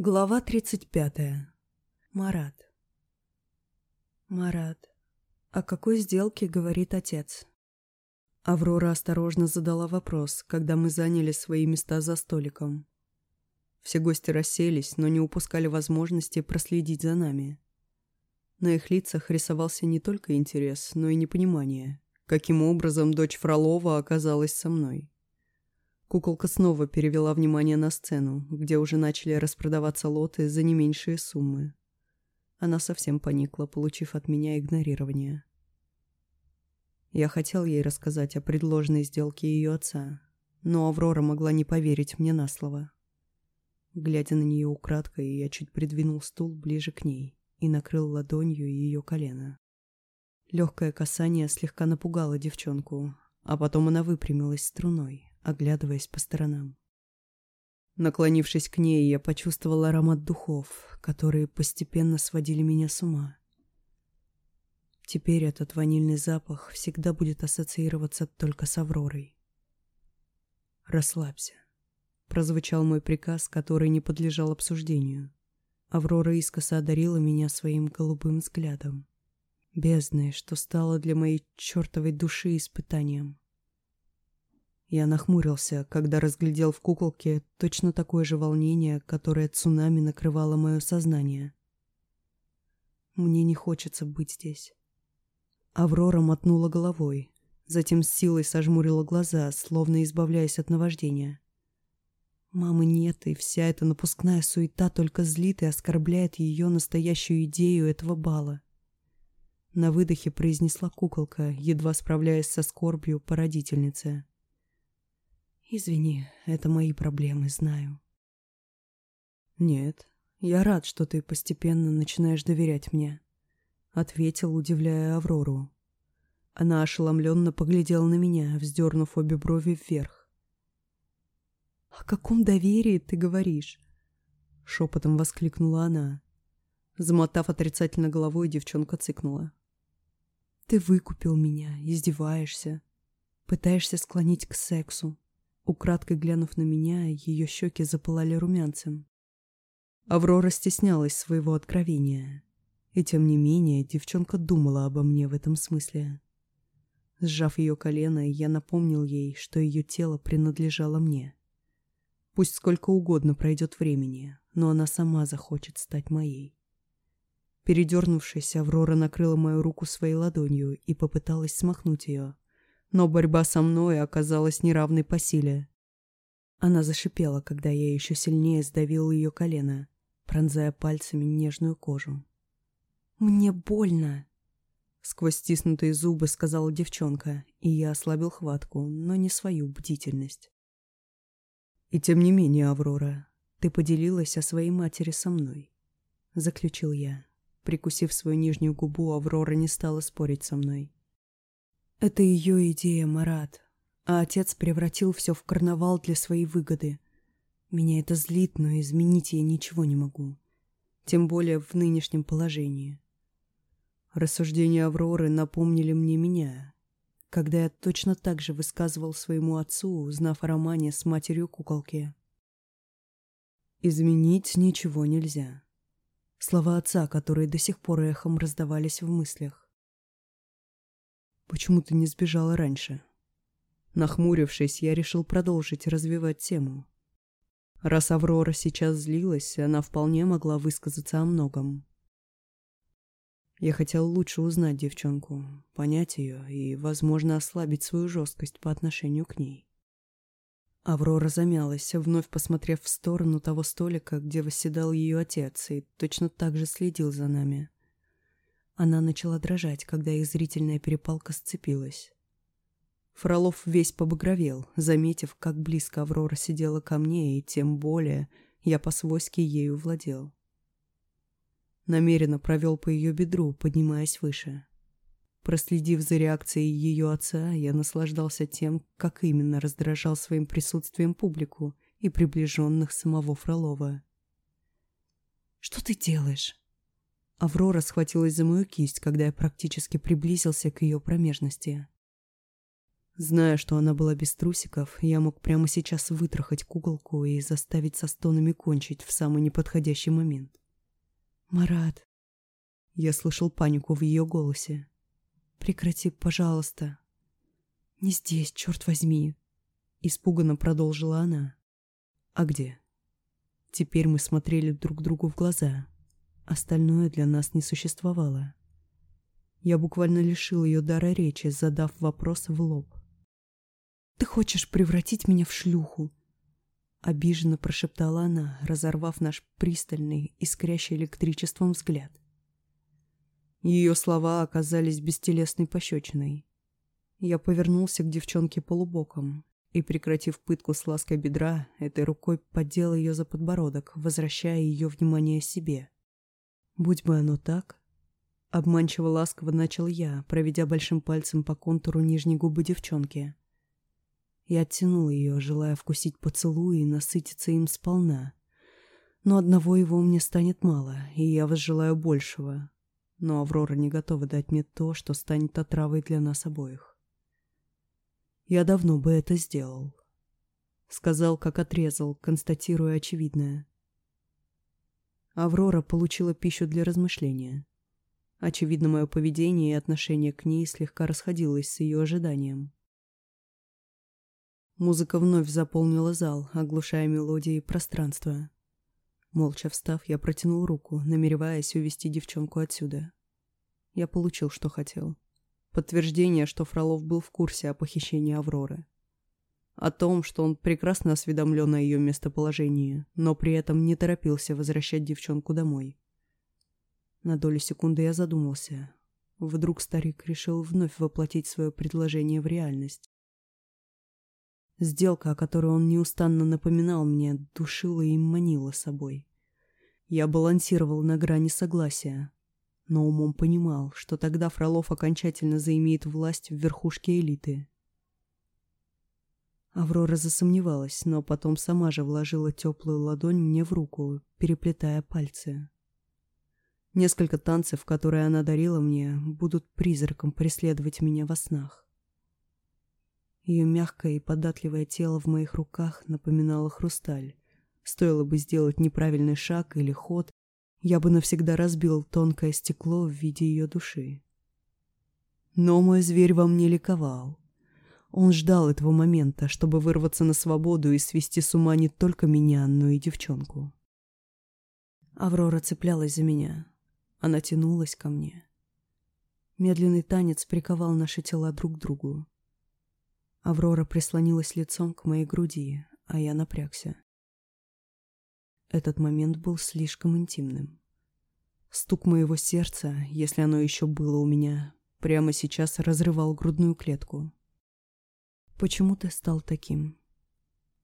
Глава 35. Марат. Марат. О какой сделке говорит отец? Аврора осторожно задала вопрос, когда мы заняли свои места за столиком. Все гости расселись, но не упускали возможности проследить за нами. На их лицах рисовался не только интерес, но и непонимание, каким образом дочь Фролова оказалась со мной. Куколка снова перевела внимание на сцену, где уже начали распродаваться лоты за не меньшие суммы. Она совсем поникла, получив от меня игнорирование. Я хотел ей рассказать о предложенной сделке ее отца, но Аврора могла не поверить мне на слово. Глядя на нее украдкой, я чуть придвинул стул ближе к ней и накрыл ладонью ее колено. Легкое касание слегка напугало девчонку, а потом она выпрямилась струной, оглядываясь по сторонам. Наклонившись к ней, я почувствовал аромат духов, которые постепенно сводили меня с ума. Теперь этот ванильный запах всегда будет ассоциироваться только с Авророй. «Расслабься», — прозвучал мой приказ, который не подлежал обсуждению. Аврора искоса одарила меня своим голубым взглядом. Бездной, что стало для моей чертовой души испытанием. Я нахмурился, когда разглядел в куколке точно такое же волнение, которое цунами накрывало мое сознание. Мне не хочется быть здесь. Аврора мотнула головой, затем с силой сожмурила глаза, словно избавляясь от наваждения. Мамы нет, и вся эта напускная суета только злит и оскорбляет ее настоящую идею этого бала. На выдохе произнесла куколка, едва справляясь со скорбью по родительнице. Извини, это мои проблемы, знаю. Нет, я рад, что ты постепенно начинаешь доверять мне, ответил, удивляя Аврору. Она ошеломленно поглядела на меня, вздернув обе брови вверх. «О каком доверии ты говоришь?» Шепотом воскликнула она. Замотав отрицательно головой, девчонка цыкнула. «Ты выкупил меня, издеваешься, пытаешься склонить к сексу. Украдкой глянув на меня, ее щеки запылали румянцем. Аврора стеснялась своего откровения. И тем не менее, девчонка думала обо мне в этом смысле. Сжав ее колено, я напомнил ей, что ее тело принадлежало мне. Пусть сколько угодно пройдет времени, но она сама захочет стать моей. Передернувшись, Аврора накрыла мою руку своей ладонью и попыталась смахнуть ее, но борьба со мной оказалась неравной по силе. Она зашипела, когда я еще сильнее сдавил ее колено, пронзая пальцами нежную кожу. «Мне больно!» Сквозь стиснутые зубы сказала девчонка, и я ослабил хватку, но не свою бдительность. «И тем не менее, Аврора, ты поделилась о своей матери со мной», — заключил я. Прикусив свою нижнюю губу, Аврора не стала спорить со мной. Это ее идея, Марат. А отец превратил все в карнавал для своей выгоды. Меня это злит, но изменить я ничего не могу. Тем более в нынешнем положении. Рассуждения Авроры напомнили мне меня, когда я точно так же высказывал своему отцу, узнав о романе с матерью куколки. Изменить ничего нельзя. Слова отца, которые до сих пор эхом раздавались в мыслях. Почему ты не сбежала раньше? Нахмурившись, я решил продолжить развивать тему. Раз Аврора сейчас злилась, она вполне могла высказаться о многом. Я хотел лучше узнать девчонку, понять ее и, возможно, ослабить свою жесткость по отношению к ней. Аврора замялась, вновь посмотрев в сторону того столика, где восседал ее отец, и точно так же следил за нами. Она начала дрожать, когда их зрительная перепалка сцепилась. Фролов весь побагровел, заметив, как близко Аврора сидела ко мне, и тем более я по-свойски ею владел. Намеренно провел по ее бедру, поднимаясь выше. Проследив за реакцией ее отца, я наслаждался тем, как именно раздражал своим присутствием публику и приближенных самого Фролова. «Что ты делаешь?» Аврора схватилась за мою кисть, когда я практически приблизился к ее промежности. Зная, что она была без трусиков, я мог прямо сейчас вытрахать куколку и заставить со стонами кончить в самый неподходящий момент. «Марат!» Я слышал панику в ее голосе. «Прекрати, пожалуйста!» «Не здесь, черт возьми!» Испуганно продолжила она. «А где?» Теперь мы смотрели друг другу в глаза. Остальное для нас не существовало. Я буквально лишил ее дара речи, задав вопрос в лоб. «Ты хочешь превратить меня в шлюху?» Обиженно прошептала она, разорвав наш пристальный, искрящий электричеством взгляд. Ее слова оказались бестелесной пощечиной. Я повернулся к девчонке полубоком и, прекратив пытку с лаской бедра, этой рукой поддел ее за подбородок, возвращая ее внимание себе. Будь бы оно так, обманчиво ласково начал я, проведя большим пальцем по контуру нижней губы девчонки. Я оттянул ее, желая вкусить поцелуй и насытиться им сполна. Но одного его мне станет мало, и я возжелаю большего. Но Аврора не готова дать мне то, что станет отравой для нас обоих. Я давно бы это сделал. Сказал, как отрезал, констатируя очевидное. Аврора получила пищу для размышления. Очевидно, мое поведение и отношение к ней слегка расходилось с ее ожиданием. Музыка вновь заполнила зал, оглушая мелодии и пространство. Молча встав, я протянул руку, намереваясь увести девчонку отсюда. Я получил, что хотел. Подтверждение, что Фролов был в курсе о похищении Авроры. О том, что он прекрасно осведомлен о ее местоположении, но при этом не торопился возвращать девчонку домой. На долю секунды я задумался. Вдруг старик решил вновь воплотить свое предложение в реальность. Сделка, о которой он неустанно напоминал мне, душила и манила собой. Я балансировал на грани согласия, но умом понимал, что тогда Фролов окончательно заимеет власть в верхушке элиты. Аврора засомневалась, но потом сама же вложила теплую ладонь мне в руку, переплетая пальцы. Несколько танцев, которые она дарила мне, будут призраком преследовать меня во снах. Ее мягкое и податливое тело в моих руках напоминало хрусталь. Стоило бы сделать неправильный шаг или ход, я бы навсегда разбил тонкое стекло в виде ее души. Но мой зверь во мне ликовал. Он ждал этого момента, чтобы вырваться на свободу и свести с ума не только меня, но и девчонку. Аврора цеплялась за меня. Она тянулась ко мне. Медленный танец приковал наши тела друг к другу. Аврора прислонилась лицом к моей груди, а я напрягся. Этот момент был слишком интимным. Стук моего сердца, если оно еще было у меня, прямо сейчас разрывал грудную клетку. «Почему ты стал таким?»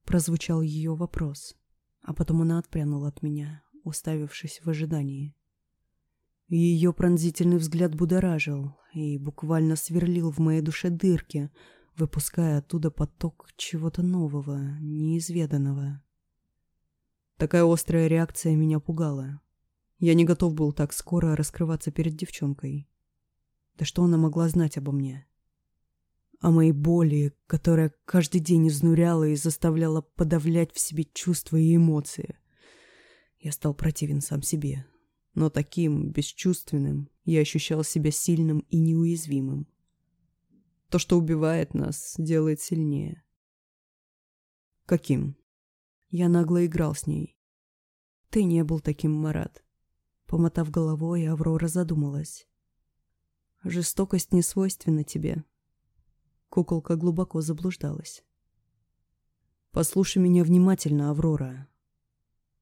Прозвучал ее вопрос, а потом она отпрянула от меня, уставившись в ожидании. Ее пронзительный взгляд будоражил и буквально сверлил в моей душе дырки, выпуская оттуда поток чего-то нового, неизведанного. Такая острая реакция меня пугала. Я не готов был так скоро раскрываться перед девчонкой. Да что она могла знать обо мне? О моей боли, которая каждый день изнуряла и заставляла подавлять в себе чувства и эмоции. Я стал противен сам себе. Но таким, бесчувственным, я ощущал себя сильным и неуязвимым. То, что убивает нас, делает сильнее. Каким? Я нагло играл с ней. Ты не был таким, Марат. Помотав головой, Аврора задумалась. Жестокость не свойственна тебе. Куколка глубоко заблуждалась. Послушай меня внимательно, Аврора.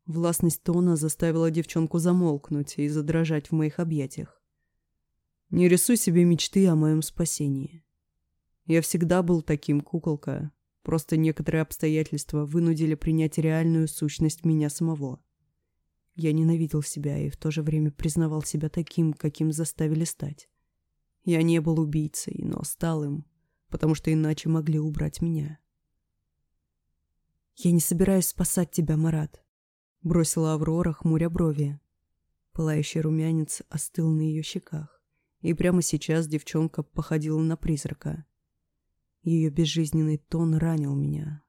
Властность тона заставила девчонку замолкнуть и задрожать в моих объятиях. Не рисуй себе мечты о моем спасении. Я всегда был таким, куколка. Просто некоторые обстоятельства вынудили принять реальную сущность меня самого. Я ненавидел себя и в то же время признавал себя таким, каким заставили стать. Я не был убийцей, но стал им, потому что иначе могли убрать меня. «Я не собираюсь спасать тебя, Марат», — бросила Аврора, хмуря брови. Пылающий румянец остыл на ее щеках, и прямо сейчас девчонка походила на призрака. Ее безжизненный тон ранил меня,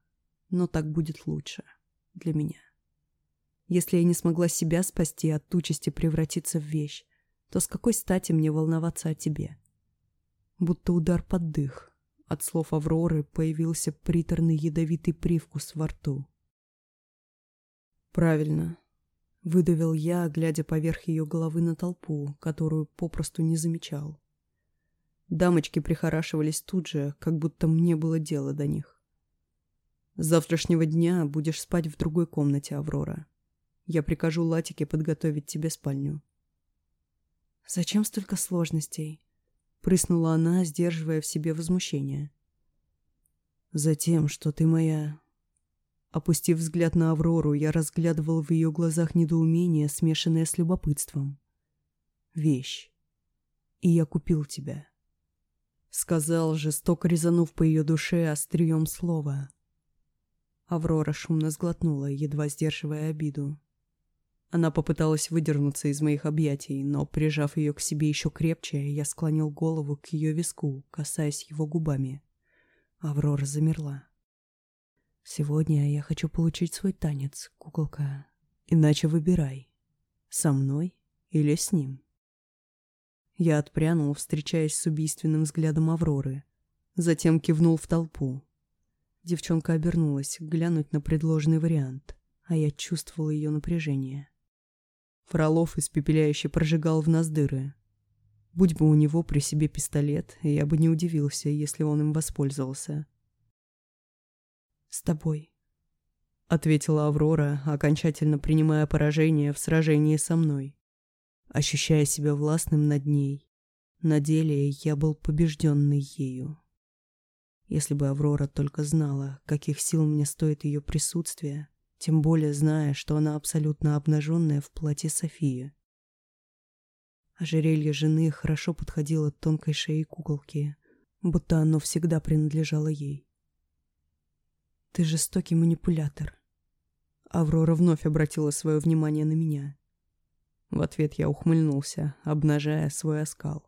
но так будет лучше для меня. Если я не смогла себя спасти от участи превратиться в вещь, то с какой стати мне волноваться о тебе? Будто удар под дых. От слов Авроры появился приторный ядовитый привкус во рту. «Правильно», — выдавил я, глядя поверх ее головы на толпу, которую попросту не замечал. Дамочки прихорашивались тут же, как будто мне было дело до них. С завтрашнего дня будешь спать в другой комнате, Аврора. Я прикажу Латике подготовить тебе спальню. «Зачем столько сложностей?» — прыснула она, сдерживая в себе возмущение. «Затем, что ты моя...» Опустив взгляд на Аврору, я разглядывал в ее глазах недоумение, смешанное с любопытством. «Вещь. И я купил тебя». Сказал, жестоко резанув по ее душе острием слова. Аврора шумно сглотнула, едва сдерживая обиду. Она попыталась выдернуться из моих объятий, но, прижав ее к себе еще крепче, я склонил голову к ее виску, касаясь его губами. Аврора замерла. «Сегодня я хочу получить свой танец, куколка. Иначе выбирай, со мной или с ним». Я отпрянул, встречаясь с убийственным взглядом Авроры. Затем кивнул в толпу. Девчонка обернулась, глянуть на предложенный вариант, а я чувствовал ее напряжение. Фролов испепеляюще прожигал в нас дыры. Будь бы у него при себе пистолет, я бы не удивился, если он им воспользовался. «С тобой», — ответила Аврора, окончательно принимая поражение в сражении со мной ощущая себя властным над ней. На деле я был побежденный ею. Если бы Аврора только знала, каких сил мне стоит ее присутствие, тем более зная, что она абсолютно обнаженная в платье Софии. Ожерелье жены хорошо подходило тонкой шее куколки, будто оно всегда принадлежало ей. «Ты жестокий манипулятор». Аврора вновь обратила свое внимание на меня. В ответ я ухмыльнулся, обнажая свой оскал.